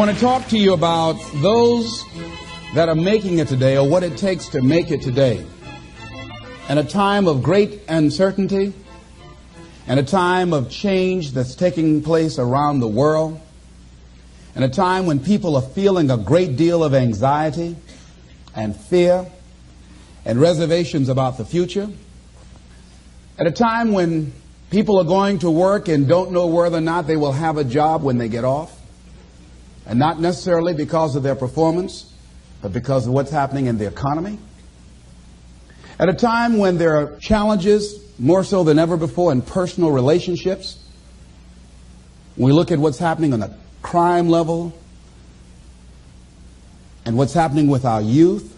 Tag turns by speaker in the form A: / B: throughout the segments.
A: want to talk to you about those that are making it today or what it takes to make it today. In a time of great uncertainty and a time of change that's taking place around the world, in a time when people are feeling a great deal of anxiety and fear and reservations about the future, at a time when people are going to work and don't know whether or not they will have a job when they get off, and not necessarily because of their performance, but because of what's happening in the economy. At a time when there are challenges, more so than ever before, in personal relationships, we look at what's happening on the crime level and what's happening with our youth,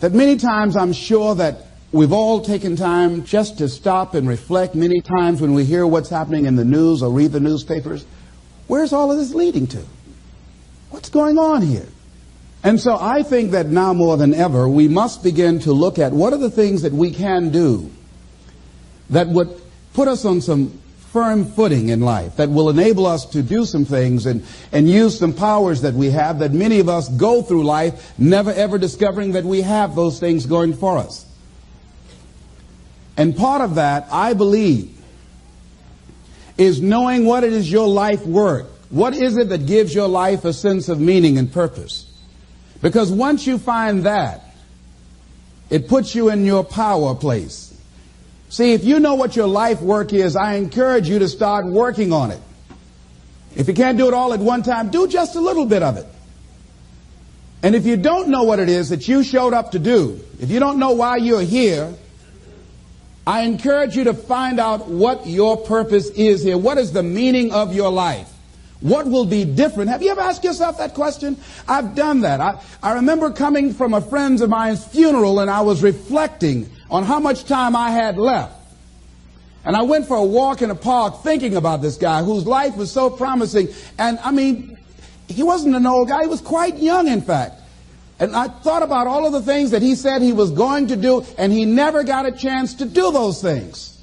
A: that many times I'm sure that we've all taken time just to stop and reflect many times when we hear what's happening in the news or read the newspapers. Where's all of this leading to? What's going on here? And so I think that now more than ever, we must begin to look at what are the things that we can do that would put us on some firm footing in life, that will enable us to do some things and, and use some powers that we have that many of us go through life never ever discovering that we have those things going for us. And part of that, I believe, is knowing what it is your life worth. What is it that gives your life a sense of meaning and purpose? Because once you find that, it puts you in your power place. See, if you know what your life work is, I encourage you to start working on it. If you can't do it all at one time, do just a little bit of it. And if you don't know what it is that you showed up to do, if you don't know why you're here, I encourage you to find out what your purpose is here. What is the meaning of your life? What will be different? Have you ever asked yourself that question? I've done that. I, I remember coming from a friend of mine's funeral and I was reflecting on how much time I had left. And I went for a walk in a park thinking about this guy whose life was so promising. And I mean, he wasn't an old guy. He was quite young, in fact. And I thought about all of the things that he said he was going to do, and he never got a chance to do those things.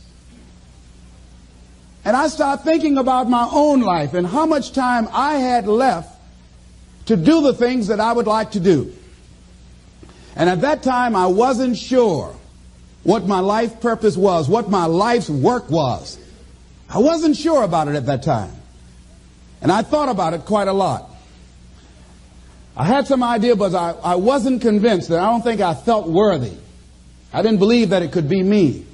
A: And I started thinking about my own life and how much time I had left to do the things that I would like to do. And at that time, I wasn't sure what my life purpose was, what my life's work was. I wasn't sure about it at that time. And I thought about it quite a lot. I had some idea, but I, I wasn't convinced that I don't think I felt worthy. I didn't believe that it could be me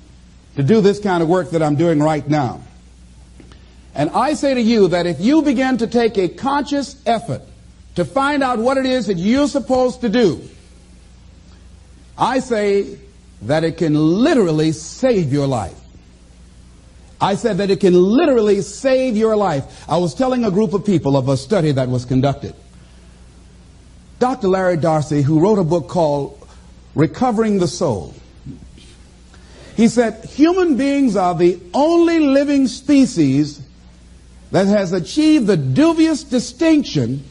A: to do this kind of work that I'm doing right now. And I say to you that if you begin to take a conscious effort to find out what it is that you're supposed to do, I say that it can literally save your life. I said that it can literally save your life. I was telling a group of people of a study that was conducted. Dr. Larry Dossey, who wrote a book called Recovering the Soul, he said, human beings are the only living species that has achieved the dubious distinction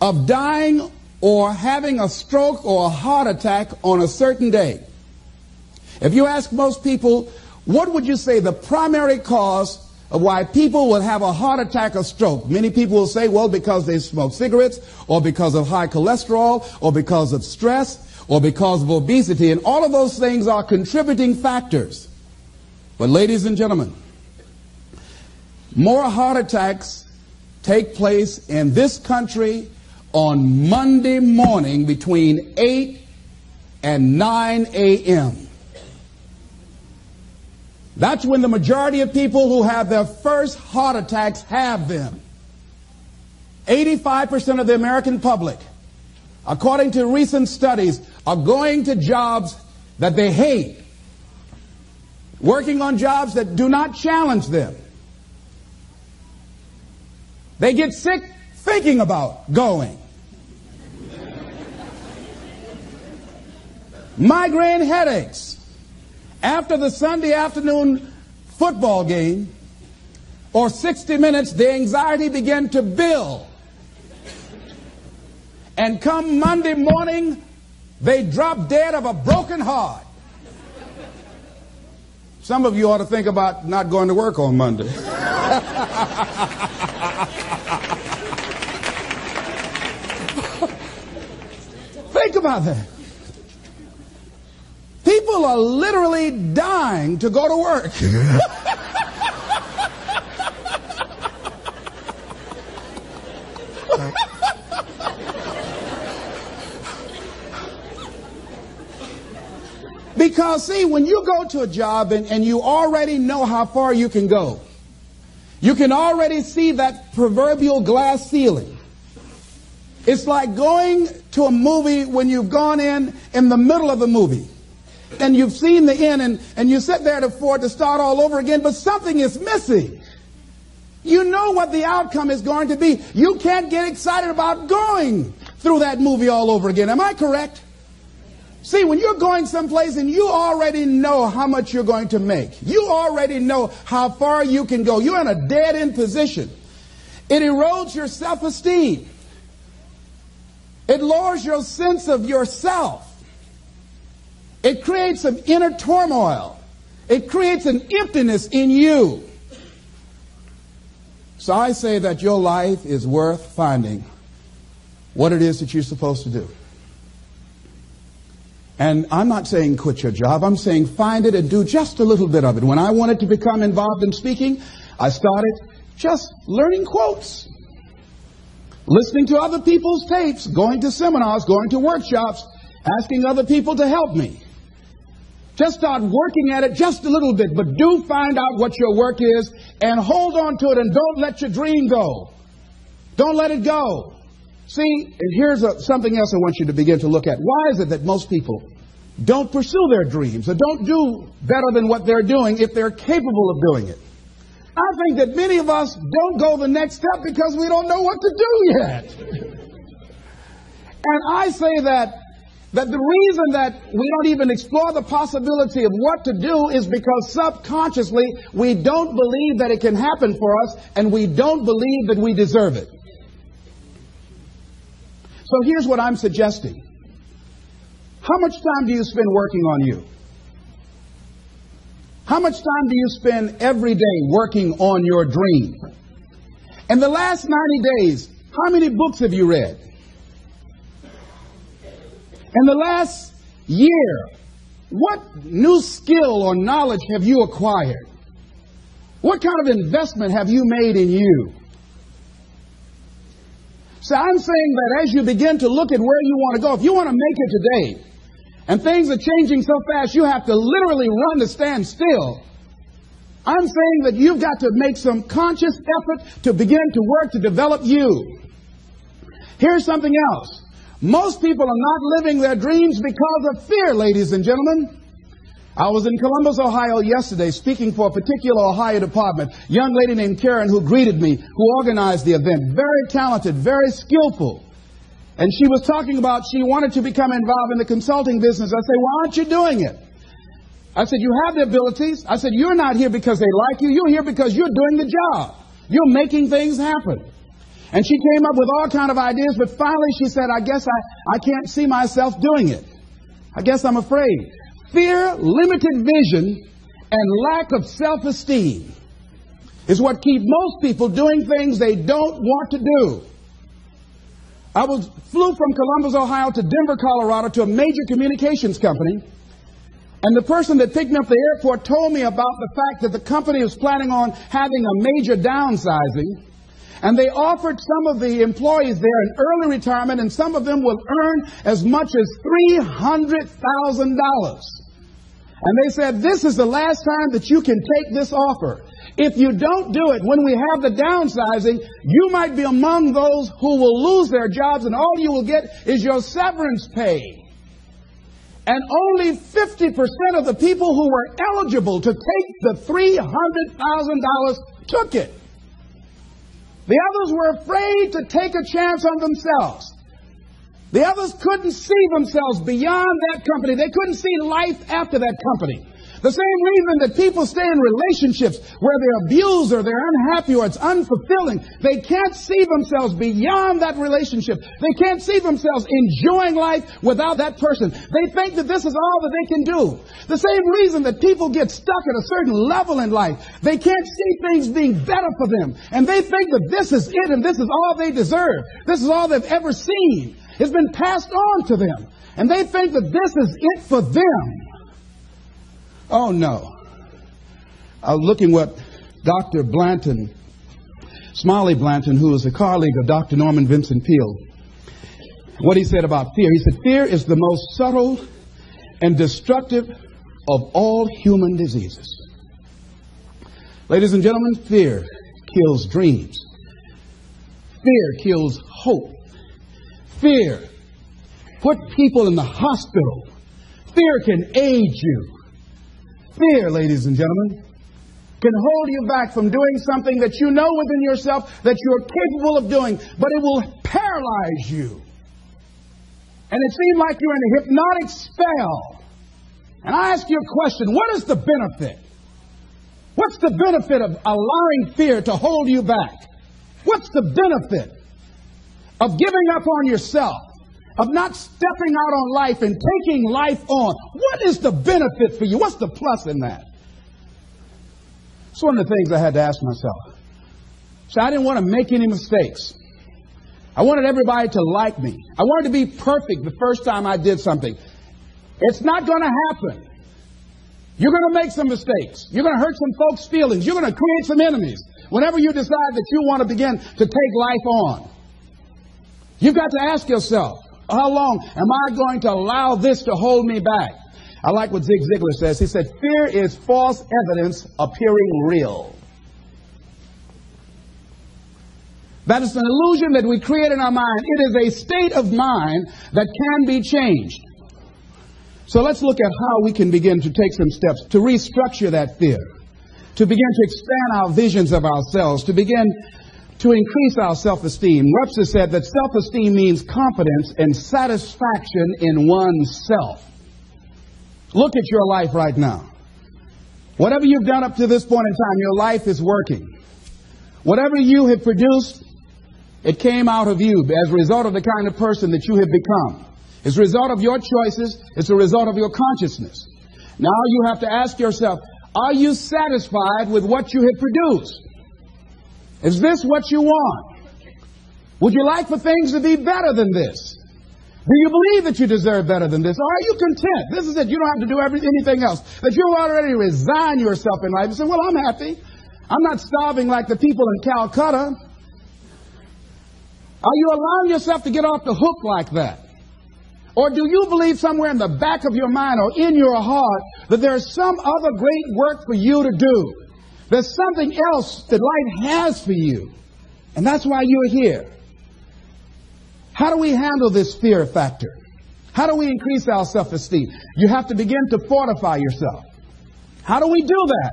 A: of dying or having a stroke or a heart attack on a certain day. If you ask most people, what would you say the primary cause of why people will have a heart attack or stroke? Many people will say, well, because they smoke cigarettes, or because of high cholesterol, or because of stress, or because of obesity. And all of those things are contributing factors. But ladies and gentlemen, more heart attacks take place in this country on Monday morning between 8 and 9 a.m. That's when the majority of people who have their first heart attacks have them. 85% of the American public, according to recent studies, are going to jobs that they hate, working on jobs that do not challenge them. They get sick thinking about going. Migraine headaches. After the Sunday afternoon football game or 60 minutes, the anxiety began to build. And come Monday morning, they drop dead of a broken heart. Some of you ought to think about not going to work on Monday. think about that. People are literally dying to go to work. Because, see, when you go to a job and, and you already know how far you can go, you can already see that proverbial glass ceiling. It's like going to a movie when you've gone in in the middle of the movie and you've seen the end and, and you sit there to, for to start all over again, but something is missing. You know what the outcome is going to be. You can't get excited about going through that movie all over again. Am I correct? See, when you're going someplace and you already know how much you're going to make, you already know how far you can go, you're in a dead end position. It erodes your self esteem, it lowers your sense of yourself, it creates some inner turmoil, it creates an emptiness in you. So I say that your life is worth finding what it is that you're supposed to do. And I'm not saying quit your job. I'm saying find it and do just a little bit of it. When I wanted to become involved in speaking, I started just learning quotes, listening to other people's tapes, going to seminars, going to workshops, asking other people to help me. Just start working at it just a little bit, but do find out what your work is and hold on to it and don't let your dream go. Don't let it go. See, and here's a, something else I want you to begin to look at. Why is it that most people don't pursue their dreams or don't do better than what they're doing if they're capable of doing it? I think that many of us don't go the next step because we don't know what to do yet. and I say that that the reason that we don't even explore the possibility of what to do is because subconsciously we don't believe that it can happen for us and we don't believe that we deserve it. So here's what I'm suggesting. How much time do you spend working on you? How much time do you spend every day working on your dream? In the last 90 days, how many books have you read? In the last year, what new skill or knowledge have you acquired? What kind of investment have you made in you? So I'm saying that as you begin to look at where you want to go, if you want to make it today, and things are changing so fast, you have to literally run to stand still. I'm saying that you've got to make some conscious effort to begin to work to develop you. Here's something else. Most people are not living their dreams because of fear, ladies and gentlemen. I was in Columbus, Ohio yesterday speaking for a particular Ohio department. Young lady named Karen who greeted me, who organized the event. Very talented, very skillful. And she was talking about she wanted to become involved in the consulting business. I said, why aren't you doing it? I said, you have the abilities. I said, you're not here because they like you. You're here because you're doing the job. You're making things happen. And she came up with all kind of ideas, but finally she said, I guess I, I can't see myself doing it. I guess I'm afraid. Fear, limited vision, and lack of self-esteem is what keep most people doing things they don't want to do. I was flew from Columbus, Ohio to Denver, Colorado to a major communications company. And the person that picked me up at the airport told me about the fact that the company was planning on having a major downsizing. And they offered some of the employees there an early retirement, and some of them will earn as much as $300,000. And they said, this is the last time that you can take this offer. If you don't do it when we have the downsizing, you might be among those who will lose their jobs and all you will get is your severance pay. And only 50% of the people who were eligible to take the $300,000 took it. The others were afraid to take a chance on themselves. The others couldn't see themselves beyond that company. They couldn't see life after that company. The same reason that people stay in relationships where they're abused or they're unhappy or it's unfulfilling. They can't see themselves beyond that relationship. They can't see themselves enjoying life without that person. They think that this is all that they can do. The same reason that people get stuck at a certain level in life. They can't see things being better for them. And they think that this is it and this is all they deserve. This is all they've ever seen. It's been passed on to them. And they think that this is it for them. Oh no. I was looking what Dr. Blanton, Smiley Blanton, who was a colleague of Dr. Norman Vincent Peale, what he said about fear. He said, Fear is the most subtle and destructive of all human diseases. Ladies and gentlemen, fear kills dreams. Fear kills hope. Fear put people in the hospital. Fear can age you. Fear, ladies and gentlemen, can hold you back from doing something that you know within yourself that you're capable of doing, but it will paralyze you. And it seems like you're in a hypnotic spell. And I ask you a question what is the benefit? What's the benefit of allowing fear to hold you back? What's the benefit of giving up on yourself? Of not stepping out on life and taking life on? What is the benefit for you? What's the plus in that? It's one of the things I had to ask myself. So I didn't want to make any mistakes. I wanted everybody to like me. I wanted to be perfect the first time I did something. It's not going to happen. You're going to make some mistakes. You're going to hurt some folks' feelings. You're going to create some enemies whenever you decide that you want to begin to take life on. You've got to ask yourself, how long am I going to allow this to hold me back? I like what Zig Ziglar says. He said, Fear is false evidence appearing real. That is an illusion that we create in our mind. It is a state of mind that can be changed. So let's look at how we can begin to take some steps to restructure that fear, to begin to expand our visions of ourselves, to begin to increase our self-esteem. Webster said that self-esteem means confidence and satisfaction in oneself. Look at your life right now. Whatever you've done up to this point in time, your life is working. Whatever you have produced, it came out of you as a result of the kind of person that you have become. It's a result of your choices. It's a result of your consciousness. Now you have to ask yourself, are you satisfied with what you have produced? Is this what you want? Would you like for things to be better than this? Do you believe that you deserve better than this? Or are you content? This is it. You don't have to do every, anything else. That you already resign yourself in life and say, well, I'm happy. I'm not starving like the people in Calcutta. Are you allowing yourself to get off the hook like that? Or do you believe somewhere in the back of your mind or in your heart that there's some other great work for you to do? There's something else that life has for you. And that's why you're here. How do we handle this fear factor? How do we increase our self-esteem? You have to begin to fortify yourself. How do we do that?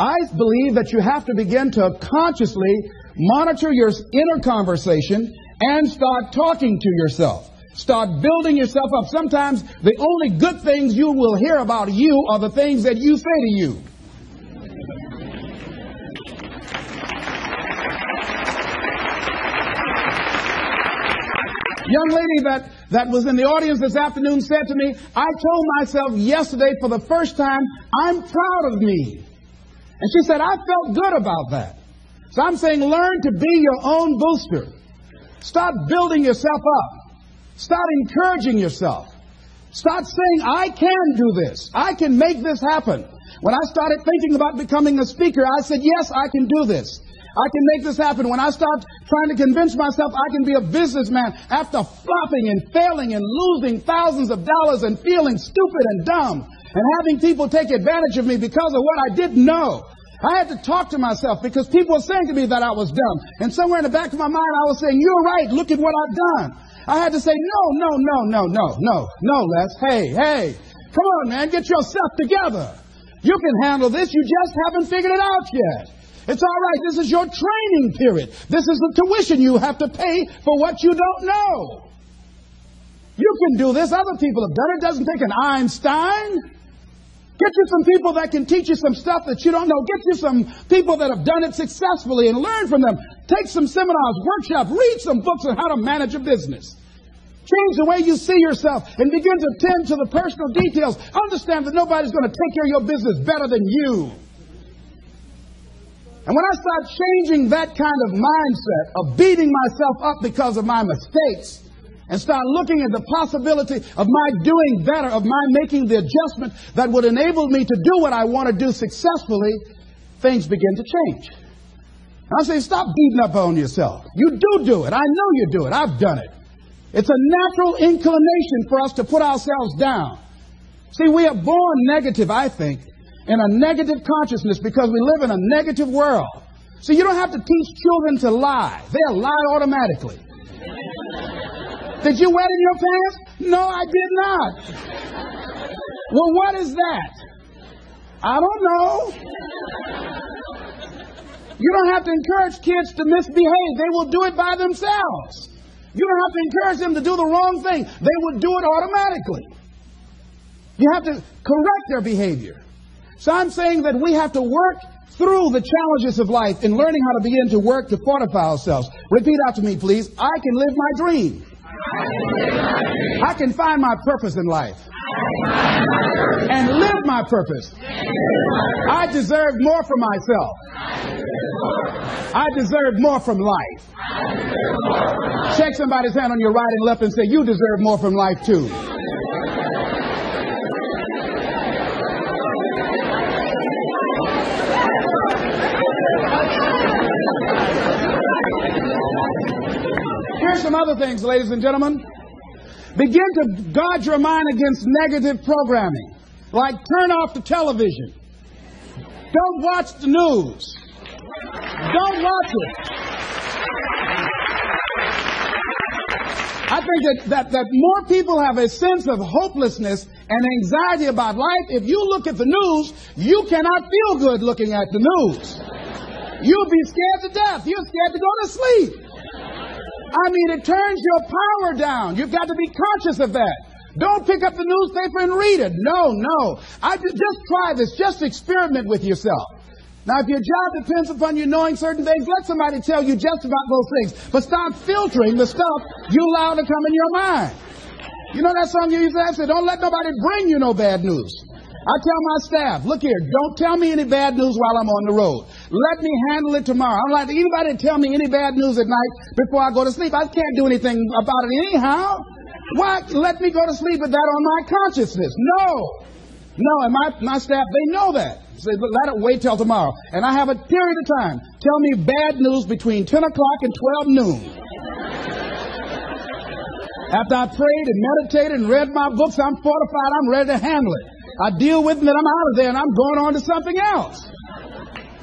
A: I believe that you have to begin to consciously monitor your inner conversation and start talking to yourself. Start building yourself up. Sometimes the only good things you will hear about you are the things that you say to you. Young lady that, that was in the audience this afternoon said to me, I told myself yesterday for the first time, I'm proud of me. And she said, I felt good about that. So I'm saying learn to be your own booster. Start building yourself up. Start encouraging yourself. Start saying, I can do this. I can make this happen. When I started thinking about becoming a speaker, I said, yes, I can do this. I can make this happen. When I start trying to convince myself I can be a businessman after flopping and failing and losing thousands of dollars and feeling stupid and dumb and having people take advantage of me because of what I didn't know. I had to talk to myself because people were saying to me that I was dumb. And somewhere in the back of my mind, I was saying, you're right. Look at what I've done. I had to say, no, no, no, no, no, no, no, Les. Hey, hey, come on, man. Get yourself together. You can handle this. You just haven't figured it out yet. It's all right. This is your training period. This is the tuition you have to pay for what you don't know. You can do this. Other people have done it. It doesn't take an Einstein. Get you some people that can teach you some stuff that you don't know. Get you some people that have done it successfully and learn from them. Take some seminars, workshops, read some books on how to manage a business. Change the way you see yourself and begin to tend to the personal details. Understand that nobody's going to take care of your business better than you. And when I start changing that kind of mindset of beating myself up because of my mistakes, and start looking at the possibility of my doing better, of my making the adjustment that would enable me to do what I want to do successfully, things begin to change. And I say, stop beating up on yourself. You do do it. I know you do it. I've done it. It's a natural inclination for us to put ourselves down. See, we are born negative, I think, in a negative consciousness because we live in a negative world. See, you don't have to teach children to lie. They'll lie automatically. Did you wet in your pants? No, I did not. Well, what is that? I don't know. You don't have to encourage kids to misbehave. They will do it by themselves. You don't have to encourage them to do the wrong thing. They will do it automatically. You have to correct their behavior. So I'm saying that we have to work through the challenges of life in learning how to begin to work to fortify ourselves. Repeat after me, please. I can live my dream. I can find my purpose in life and live my purpose. I deserve more for myself. I deserve more from life. Shake somebody's hand on your right and left and say, You deserve more from life too. Other things, ladies and gentlemen. Begin to guard your mind against negative programming, like turn off the television. Don't watch the news. Don't watch it. I think that, that, that more people have a sense of hopelessness and anxiety about life. If you look at the news, you cannot feel good looking at the news. You'll be scared to death. You're scared to go to sleep. I mean, it turns your power down. You've got to be conscious of that. Don't pick up the newspaper and read it. No, no. I just, try this. Just experiment with yourself. Now, if your job depends upon you knowing certain things, let somebody tell you just about those things. But stop filtering the stuff you allow to come in your mind. You know that song you used to have? Say, don't let nobody bring you no bad news. I tell my staff, look here, don't tell me any bad news while I'm on the road. Let me handle it tomorrow. I don't like anybody tell me any bad news at night before I go to sleep. I can't do anything about it anyhow. Why let me go to sleep with that on my consciousness? No. No, and my, my staff, they know that. Say, let it wait till tomorrow. And I have a period of time. Tell me bad news between 10 o'clock and 12 noon. After I prayed and meditated and read my books, I'm fortified, I'm ready to handle it. I deal with it, and I'm out of there, and I'm going on to something else.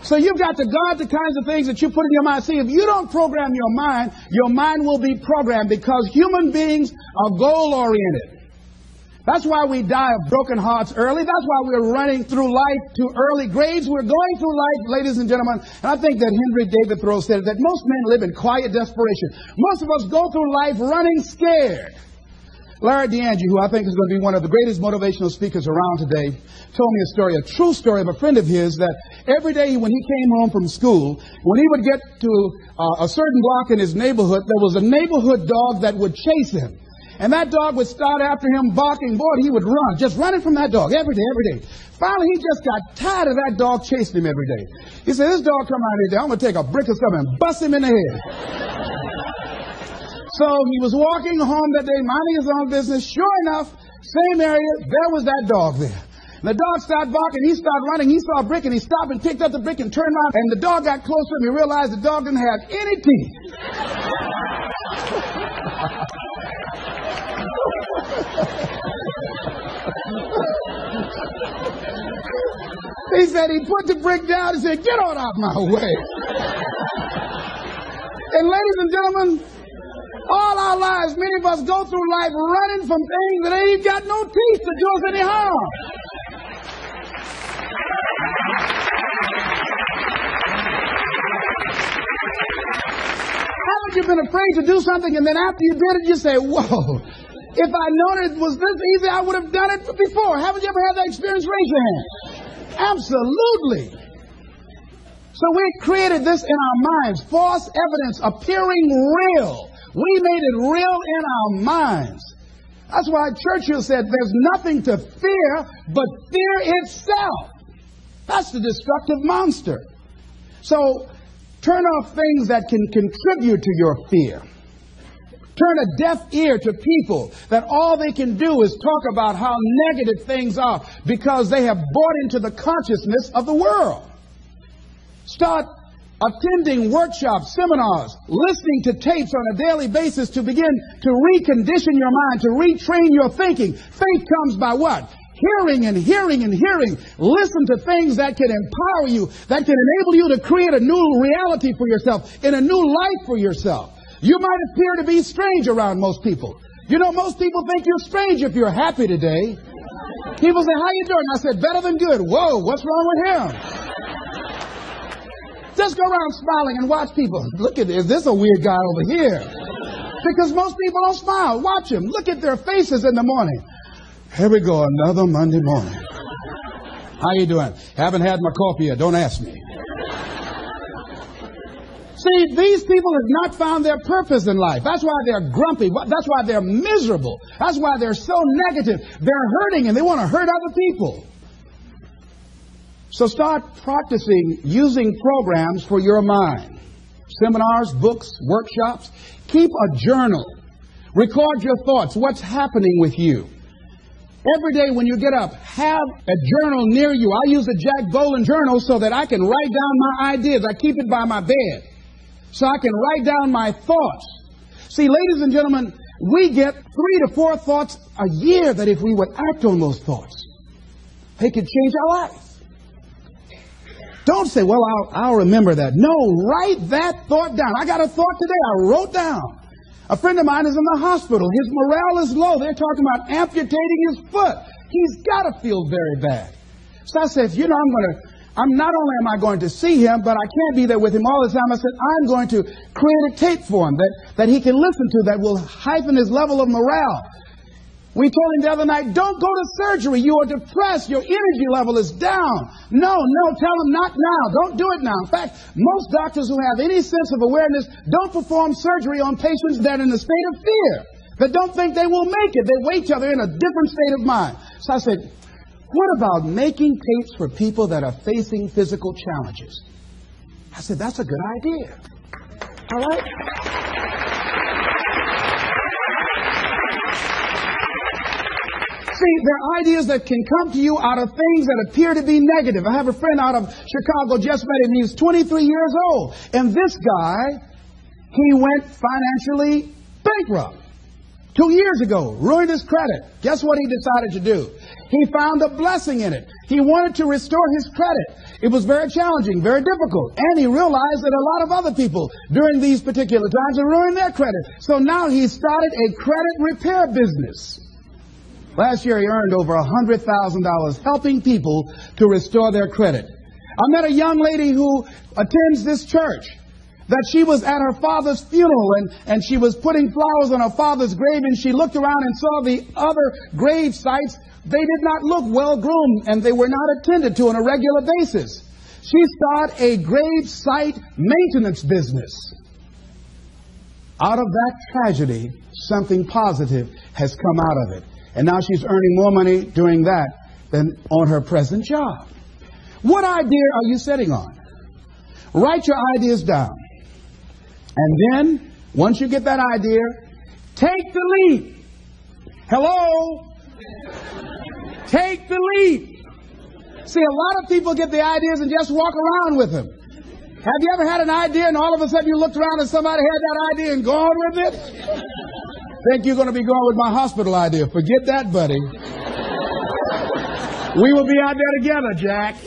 A: So you've got to guard the kinds of things that you put in your mind. See, if you don't program your mind, your mind will be programmed because human beings are goal oriented. That's why we die of broken hearts early. That's why we're running through life to early grades. We're going through life, ladies and gentlemen. And I think that Henry David Thoreau said that most men live in quiet desperation. Most of us go through life running scared. Larry DiAngi, who I think is going to be one of the greatest motivational speakers around today, told me a story, a true story of a friend of his that every day when he came home from school, when he would get to uh, a certain block in his neighborhood, there was a neighborhood dog that would chase him. And that dog would start after him barking. Boy, he would run, just running from that dog every day, every day. Finally, he just got tired of that dog chasing him every day. He said, this dog come out here, I'm going to take a brick or something and bust him in the head. So he was walking home that day, minding his own business. Sure enough, same area, there was that dog there. And the dog started barking, he started running, he saw a brick and he stopped and picked up the brick and turned around and the dog got closer and he realized the dog didn't have any teeth. he said he put the brick down and said, get on out of my way. and ladies and gentlemen, all our lives, many of us go through life running from things that ain't got no teeth to do us any harm. Haven't you been afraid to do something and then after you did it, you say, whoa, if I'd known it was this easy, I would have done it before. Haven't you ever had that experience? Raise your hand. Absolutely. So we created this in our minds, false evidence appearing real. We made it real in our minds. That's why Churchill said there's nothing to fear but fear itself. That's the destructive monster. So turn off things that can contribute to your fear. turn a deaf ear to people that all they can do is talk about how negative things are because they have bought into the consciousness of the world. Start attending workshops, seminars, listening to tapes on a daily basis to begin to recondition your mind, to retrain your thinking. Faith comes by what? Hearing and hearing and hearing. Listen to things that can empower you, that can enable you to create a new reality for yourself, in a new life for yourself. You might appear to be strange around most people. You know, most people think you're strange if you're happy today. People say, how you doing? I said, better than good. Whoa, what's wrong with him? Just go around smiling and watch people. Look at this. This a weird guy over here. Because most people don't smile. Watch them. Look at their faces in the morning. Here we go, another Monday morning. How you doing? Haven't had my coffee yet. Don't ask me. See, these people have not found their purpose in life. That's why they're grumpy. That's why they're miserable. That's why they're so negative. They're hurting and they want to hurt other people. So start practicing using programs for your mind. Seminars, books, workshops. Keep a journal. Record your thoughts. What's happening with you? Every day when you get up, have a journal near you. I use a Jack Boland journal so that I can write down my ideas. I keep it by my bed so I can write down my thoughts. See, ladies and gentlemen, we get three to four thoughts a year that if we would act on those thoughts, they could change our life. Don't say, well, I'll, I'll remember that. No, write that thought down. I got a thought today. I wrote down. A friend of mine is in the hospital. His morale is low. They're talking about amputating his foot. He's got to feel very bad. So I said, you know, I'm going to, I'm not only am I going to see him, but I can't be there with him all the time. I said, I'm going to create a tape for him that, that he can listen to that will heighten his level of morale. We told him the other night, don't go to surgery. You are depressed. Your energy level is down. No, no, tell him not now. Don't do it now. In fact, most doctors who have any sense of awareness don't perform surgery on patients that are in a state of fear, that don't think they will make it. They wait till they're in a different state of mind. So I said, what about making tapes for people that are facing physical challenges? I said, that's a good idea. All right? See, there are ideas that can come to you out of things that appear to be negative. I have a friend out of Chicago, just met him. He's 23 years old. And this guy, he went financially bankrupt. Two years ago, ruined his credit. Guess what he decided to do? He found a blessing in it. He wanted to restore his credit. It was very challenging, very difficult. And he realized that a lot of other people during these particular times had ruined their credit. So now he started a credit repair business. Last year he earned over $100,000 helping people to restore their credit. I met a young lady who attends this church that she was at her father's funeral and, and she was putting flowers on her father's grave and she looked around and saw the other grave sites. They did not look well groomed and they were not attended to on a regular basis. She started a grave site maintenance business. Out of that tragedy, something positive has come out of it. And now she's earning more money doing that than on her present job. What idea are you setting on? Write your ideas down. And then, once you get that idea, take the leap. Hello? Take the leap. See, a lot of people get the ideas and just walk around with them. Have you ever had an idea and all of a sudden you looked around and somebody had that idea and gone with it? Think you're going to be going with my hospital idea. Forget that, buddy. We will be out there together, Jack.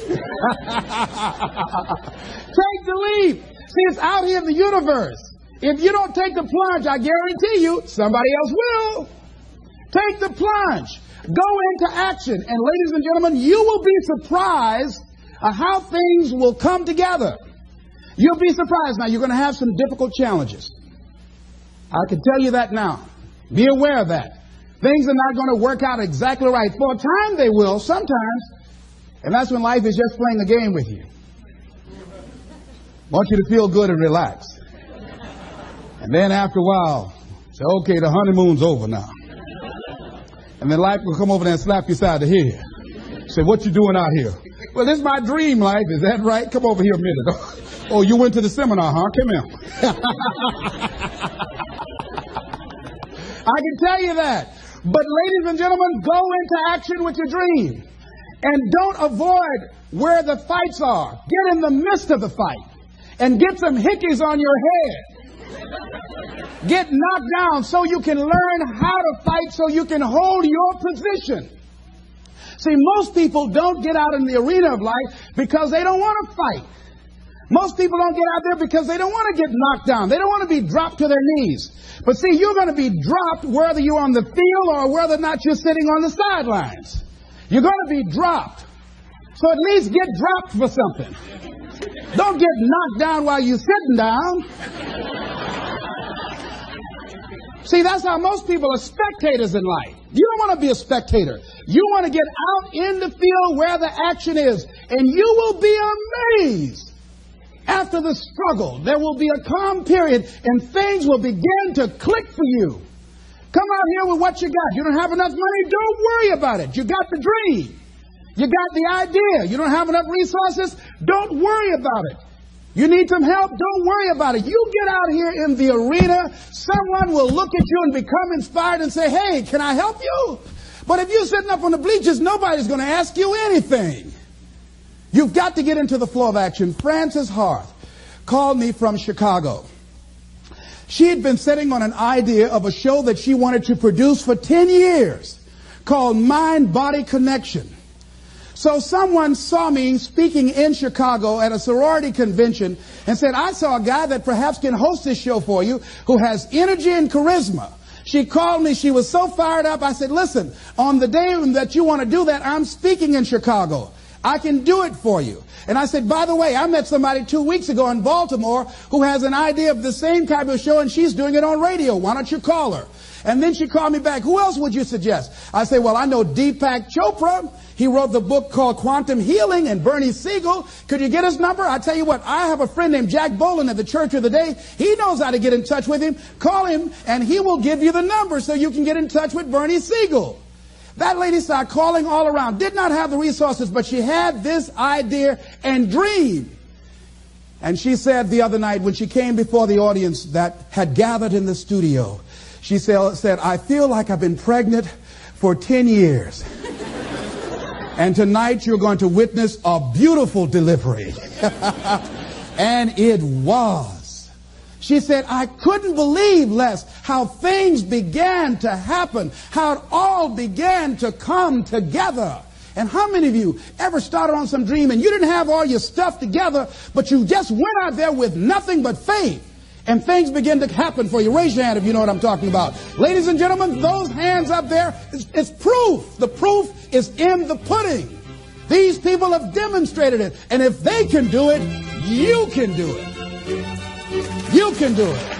A: take the leap. See, it's out here in the universe. If you don't take the plunge, I guarantee you, somebody else will. Take the plunge. Go into action. And ladies and gentlemen, you will be surprised at how things will come together. You'll be surprised. Now, you're going to have some difficult challenges. I can tell you that now. Be aware of that. Things are not going to work out exactly right. For a time they will, sometimes. And that's when life is just playing the game with you. Want you to feel good and relax. And then after a while, say, okay, the honeymoon's over now. And then life will come over there and slap you side of the head. Say, what you doing out here? Well, this is my dream life. Is that right? Come over here a minute. oh, you went to the seminar, huh? Come here. I can tell you that. But ladies and gentlemen, go into action with your dream. And don't avoid where the fights are. Get in the midst of the fight and get some hickeys on your head. Get knocked down so you can learn how to fight so you can hold your position. See, most people don't get out in the arena of life because they don't want to fight. Most people don't get out there because they don't want to get knocked down. They don't want to be dropped to their knees. But see, you're going to be dropped whether you're on the field or whether or not you're sitting on the sidelines. You're going to be dropped. So at least get dropped for something. Don't get knocked down while you're sitting down. See, that's how most people are spectators in life. You don't want to be a spectator. You want to get out in the field where the action is, and you will be amazed after the struggle, there will be a calm period and things will begin to click for you. Come out here with what you got. You don't have enough money? Don't worry about it. You got the dream. You got the idea. You don't have enough resources? Don't worry about it. You need some help? Don't worry about it. You get out here in the arena, someone will look at you and become inspired and say, hey, can I help you? But if you're sitting up on the bleachers, nobody's going to ask you anything. You've got to get into the flow of action. Frances Harth called me from Chicago. She had been sitting on an idea of a show that she wanted to produce for 10 years called Mind Body Connection. So someone saw me speaking in Chicago at a sorority convention and said, I saw a guy that perhaps can host this show for you who has energy and charisma. She called me. She was so fired up. I said, listen, on the day that you want to do that, I'm speaking in Chicago. I can do it for you. And I said, by the way, I met somebody two weeks ago in Baltimore who has an idea of the same type of show and she's doing it on radio. Why don't you call her? And then she called me back. Who else would you suggest? I said, well, I know Deepak Chopra. He wrote the book called Quantum Healing and Bernie Siegel. Could you get his number? I tell you what, I have a friend named Jack Boland at the Church of Today. He knows how to get in touch with him. Call him and he will give you the number so you can get in touch with Bernie Siegel. That lady started calling all around, did not have the resources, but she had this idea and dream. And she said the other night when she came before the audience that had gathered in the studio, she said, I feel like I've been pregnant for 10 years. and tonight you're going to witness a beautiful delivery. and it was. She said, I couldn't believe, Les, how things began to happen, how it all began to come together. And how many of you ever started on some dream and you didn't have all your stuff together, but you just went out there with nothing but faith? And things begin to happen for you. Raise your hand if you know what I'm talking about. Ladies and gentlemen, those hands up there, it's, it's proof. The proof is in the pudding. These people have demonstrated it. And if they can do it, you can do it. You can do it.